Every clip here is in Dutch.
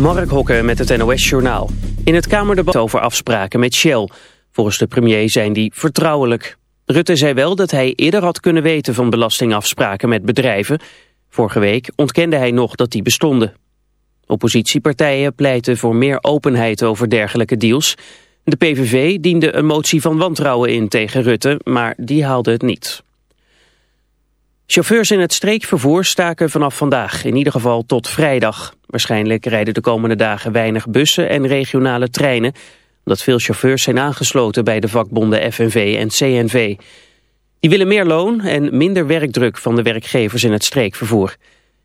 Mark Hokke met het NOS Journaal. In het Kamerdebat over afspraken met Shell. Volgens de premier zijn die vertrouwelijk. Rutte zei wel dat hij eerder had kunnen weten van belastingafspraken met bedrijven. Vorige week ontkende hij nog dat die bestonden. Oppositiepartijen pleiten voor meer openheid over dergelijke deals. De PVV diende een motie van wantrouwen in tegen Rutte, maar die haalde het niet. Chauffeurs in het streekvervoer staken vanaf vandaag, in ieder geval tot vrijdag. Waarschijnlijk rijden de komende dagen weinig bussen en regionale treinen, omdat veel chauffeurs zijn aangesloten bij de vakbonden FNV en CNV. Die willen meer loon en minder werkdruk van de werkgevers in het streekvervoer.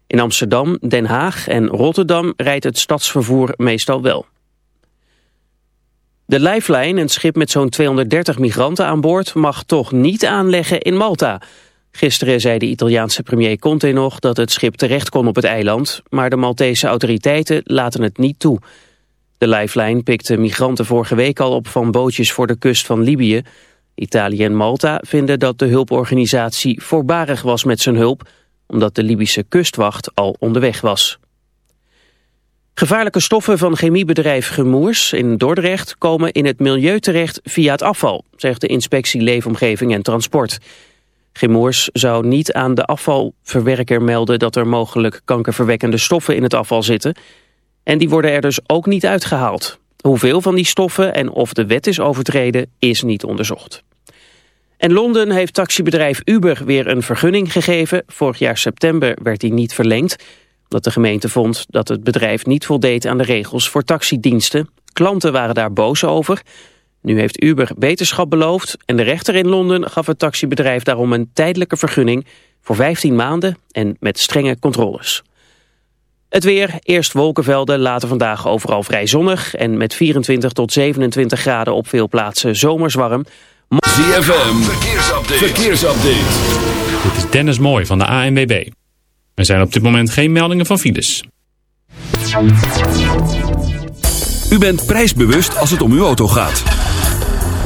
In Amsterdam, Den Haag en Rotterdam rijdt het stadsvervoer meestal wel. De Lifeline, een schip met zo'n 230 migranten aan boord, mag toch niet aanleggen in Malta... Gisteren zei de Italiaanse premier Conte nog dat het schip terecht kon op het eiland, maar de Maltese autoriteiten laten het niet toe. De Lifeline pikte migranten vorige week al op van bootjes voor de kust van Libië. Italië en Malta vinden dat de hulporganisatie voorbarig was met zijn hulp, omdat de Libische kustwacht al onderweg was. Gevaarlijke stoffen van chemiebedrijf Gemoers in Dordrecht komen in het milieu terecht via het afval, zegt de inspectie Leefomgeving en Transport. Gemoers zou niet aan de afvalverwerker melden dat er mogelijk kankerverwekkende stoffen in het afval zitten. En die worden er dus ook niet uitgehaald. Hoeveel van die stoffen en of de wet is overtreden is niet onderzocht. En Londen heeft taxibedrijf Uber weer een vergunning gegeven. Vorig jaar september werd die niet verlengd. Omdat de gemeente vond dat het bedrijf niet voldeed aan de regels voor taxidiensten. Klanten waren daar boos over. Nu heeft Uber beterschap beloofd en de rechter in Londen gaf het taxibedrijf daarom een tijdelijke vergunning voor 15 maanden en met strenge controles. Het weer, eerst wolkenvelden, later vandaag overal vrij zonnig en met 24 tot 27 graden op veel plaatsen zomers warm. ZFM, verkeersupdate. verkeersupdate. Dit is Dennis Mooi van de ANWB. Er zijn op dit moment geen meldingen van files. U bent prijsbewust als het om uw auto gaat.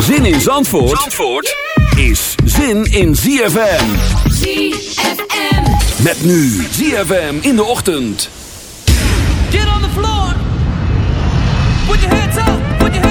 Zin in Zandvoort, Zandvoort is zin in ZFM. ZFM. Met nu ZFM in de ochtend. Get on the floor. Put your hands up. Put your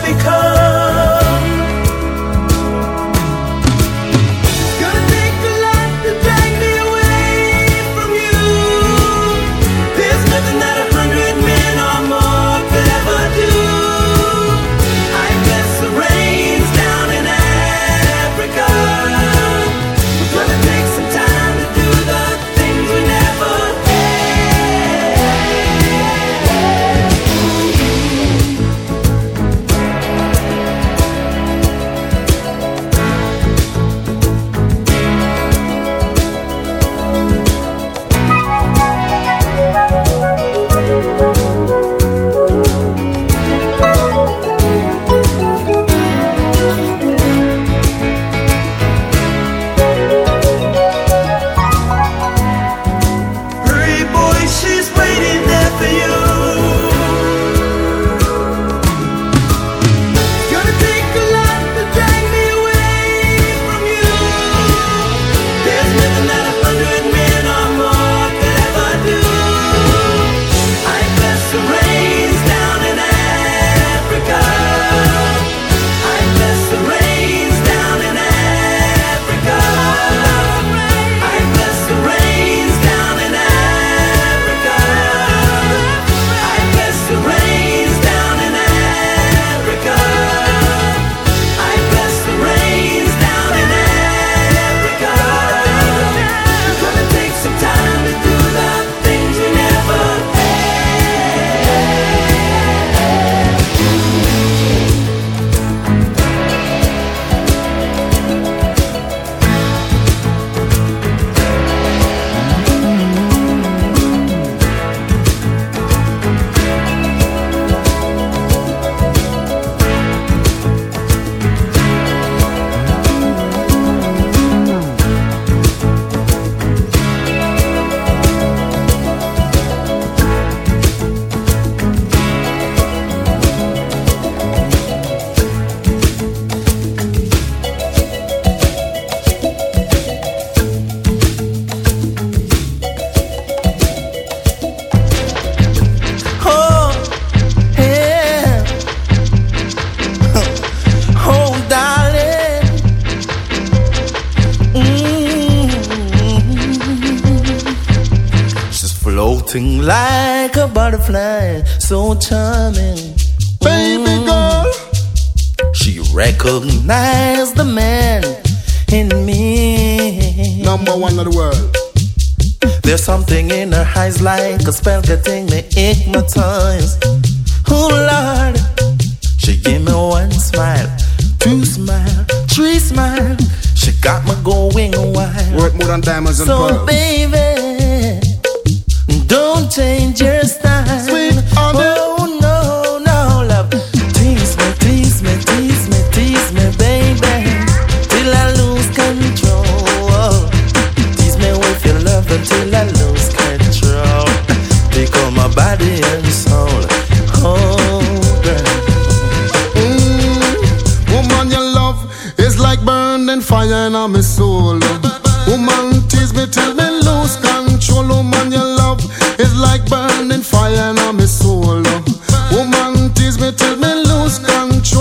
like a spell getting me hypnotized.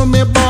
From a ball.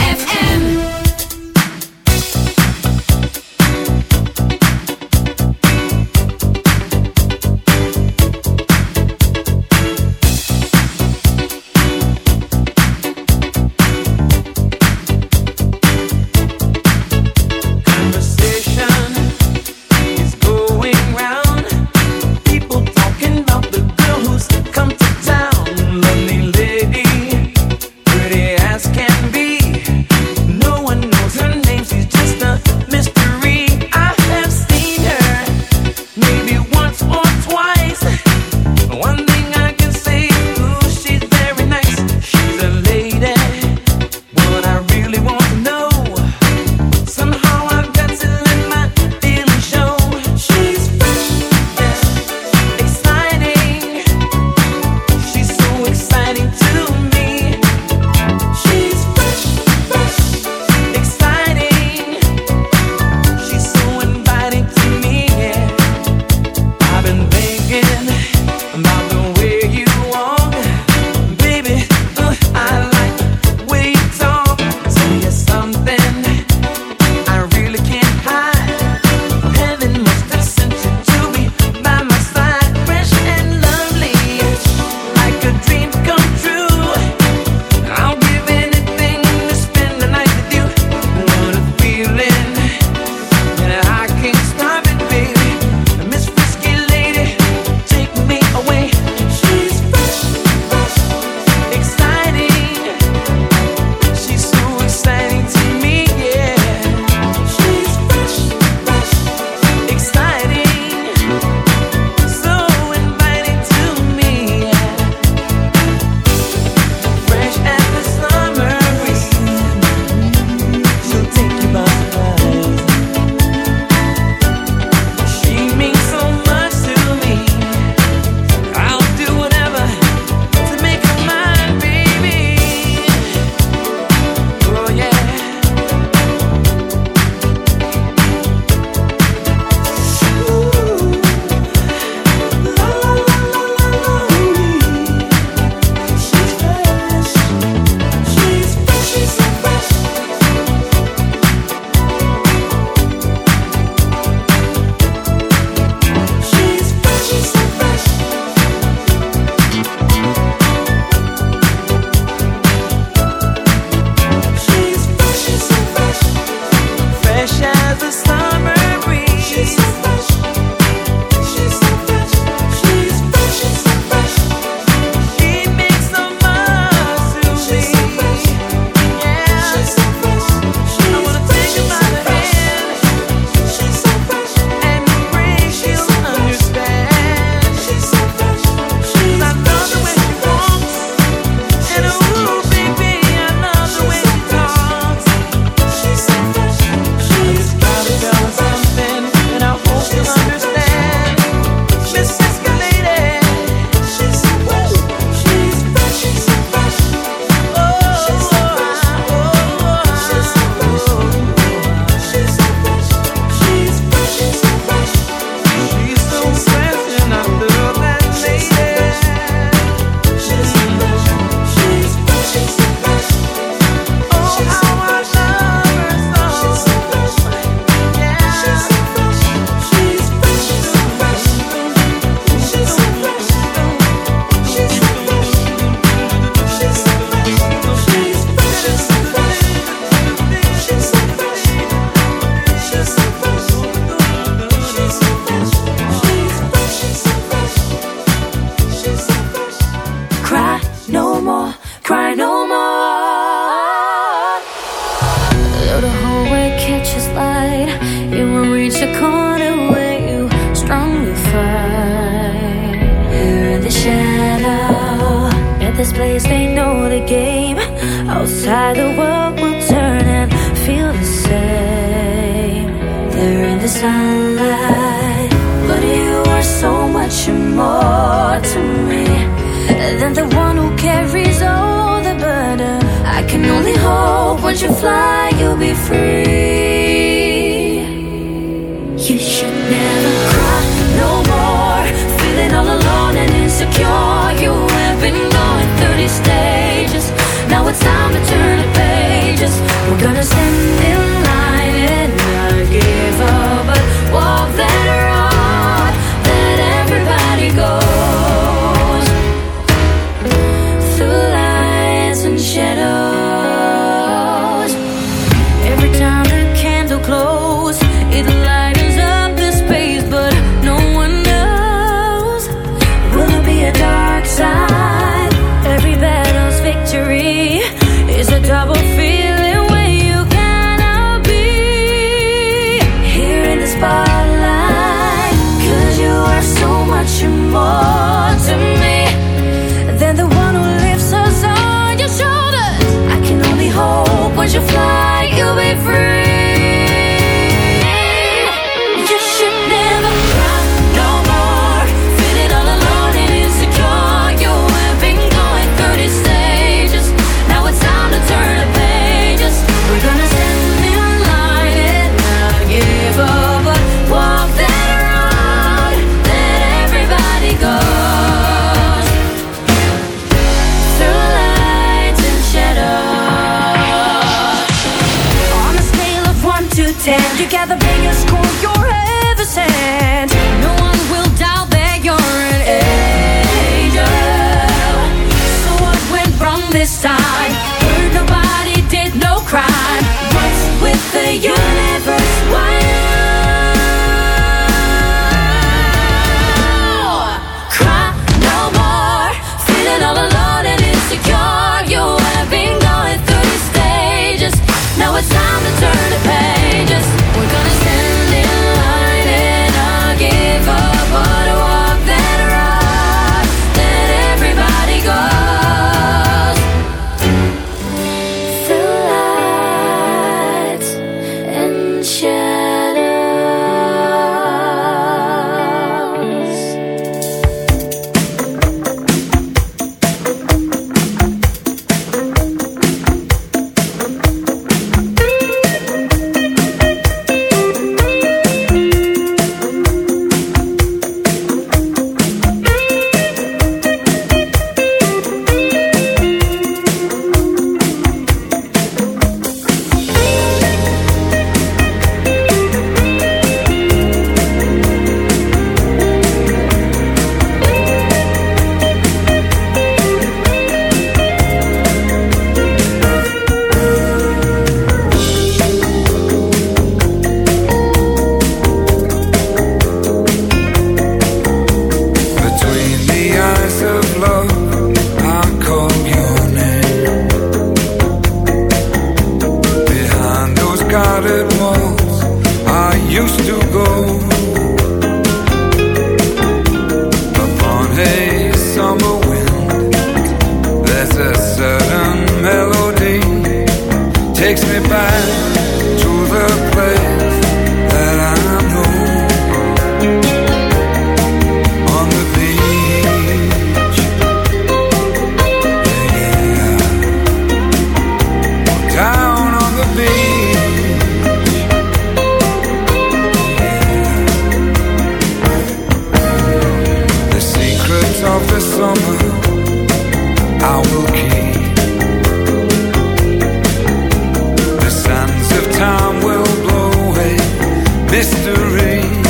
misery.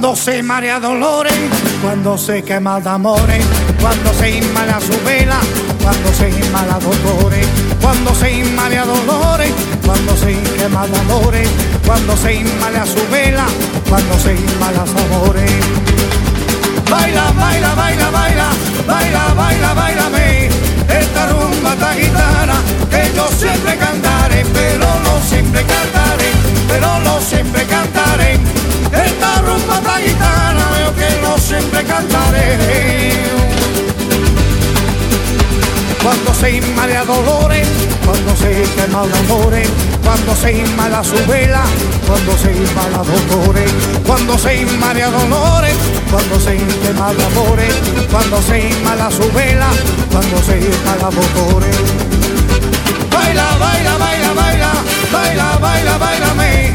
Cuando se marea dolores, cuando se quema de amores, cuando se inmala su vela, cuando se inmala dolores, cuando se inmala dolores, cuando se quema de amores, cuando se inmala su vela, cuando se inmala amores. Baila, baila, baila, baila, baila, baila, bailame, esta rumba esta gitana que yo siempre cantaré, pero no siempre cantaré, pero no siempre cantaré. Esta rumba esta gitana yo que no siempre cantaré. Cuando se inmala dolores, cuando se quema amores, cuando se inmala su vela, cuando se inmala dolores, cuando se inmala dolores, cuando se quema amores, cuando se inmala su vela, cuando se inmala dolores. Baila, baila, baila, baila, baila, baila, bailame,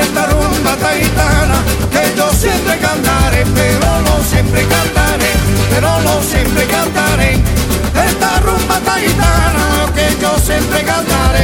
esta rumba taitana que yo siempre cantaré, pero no siempre cantaré, pero no siempre cantaré. Esta rumba taitana que yo siempre cantaré.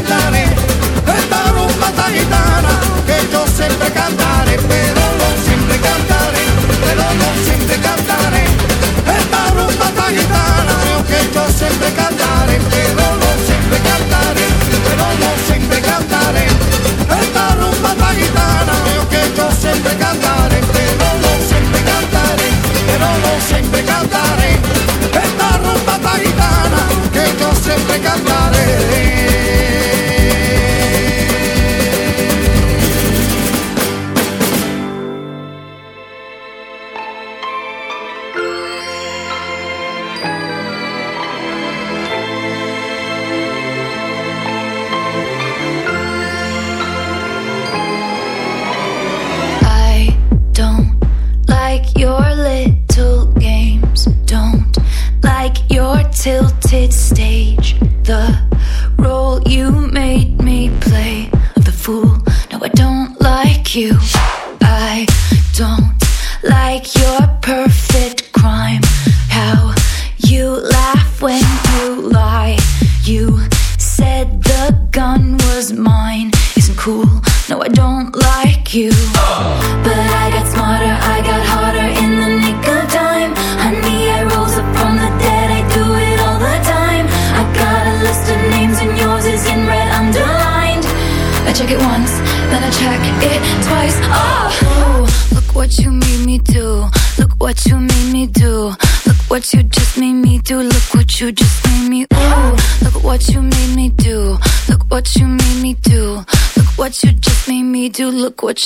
sempre cantar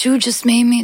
you just made me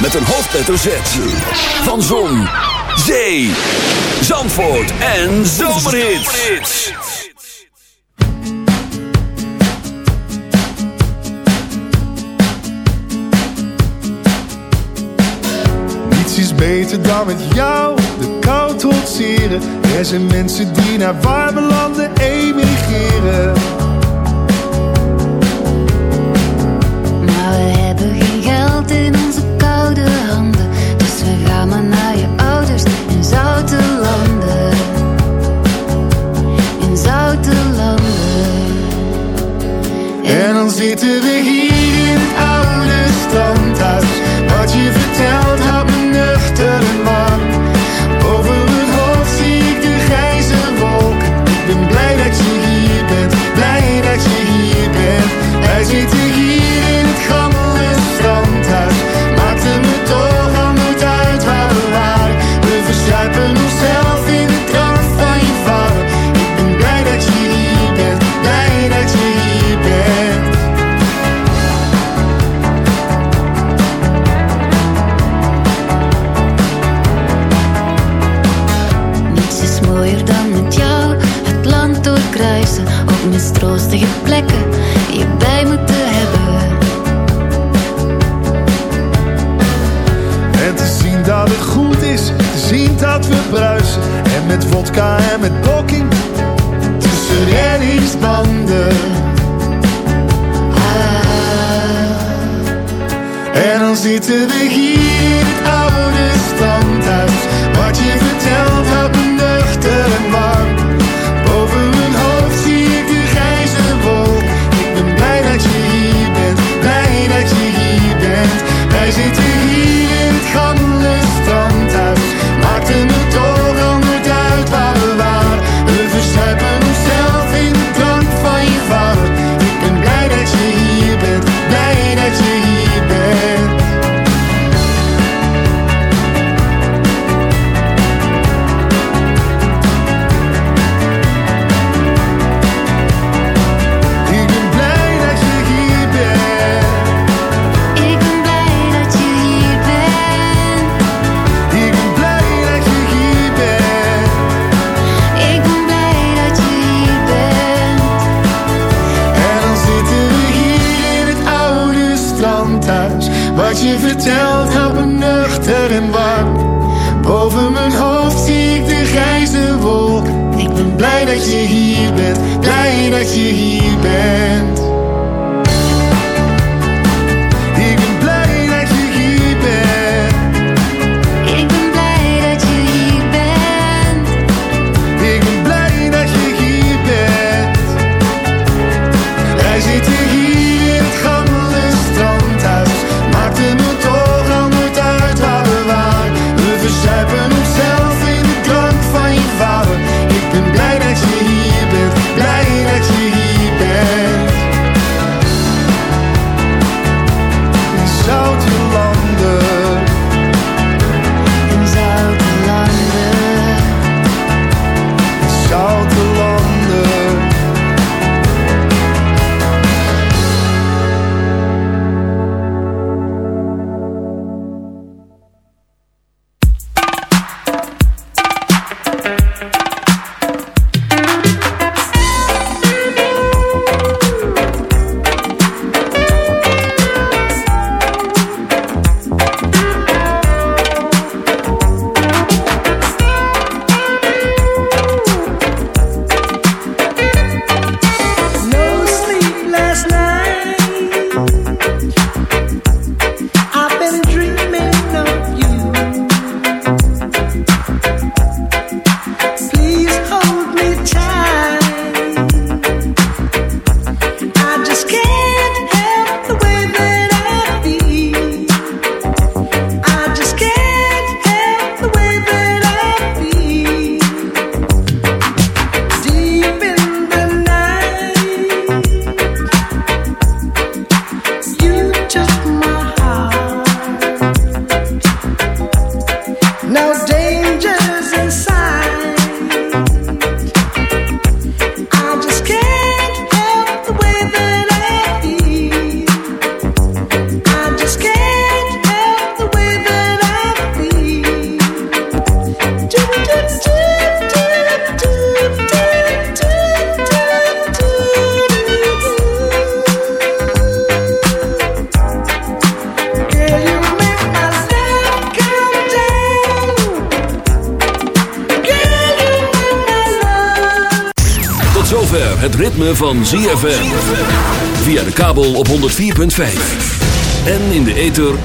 Met een hoofdletter Z. Van Zon, Zee, Zandvoort en Zomerhits. Niets is beter dan met jou de kou trotseren. Er zijn mensen die naar warme landen emigreren. Maar we hebben geen geld in In zouten landen. En dan zitten we hier in het oude strand. Wat je verteld had, een nuchtere Over Boven mijn hoofd zie ik de grijze wolk. Ik ben blij dat je hier bent, blij dat je hier bent. Wij zitten hier in het gang. vodka en met blokking tussen reddingsbanden. Ah. En dan zitten we hier in het oude stand.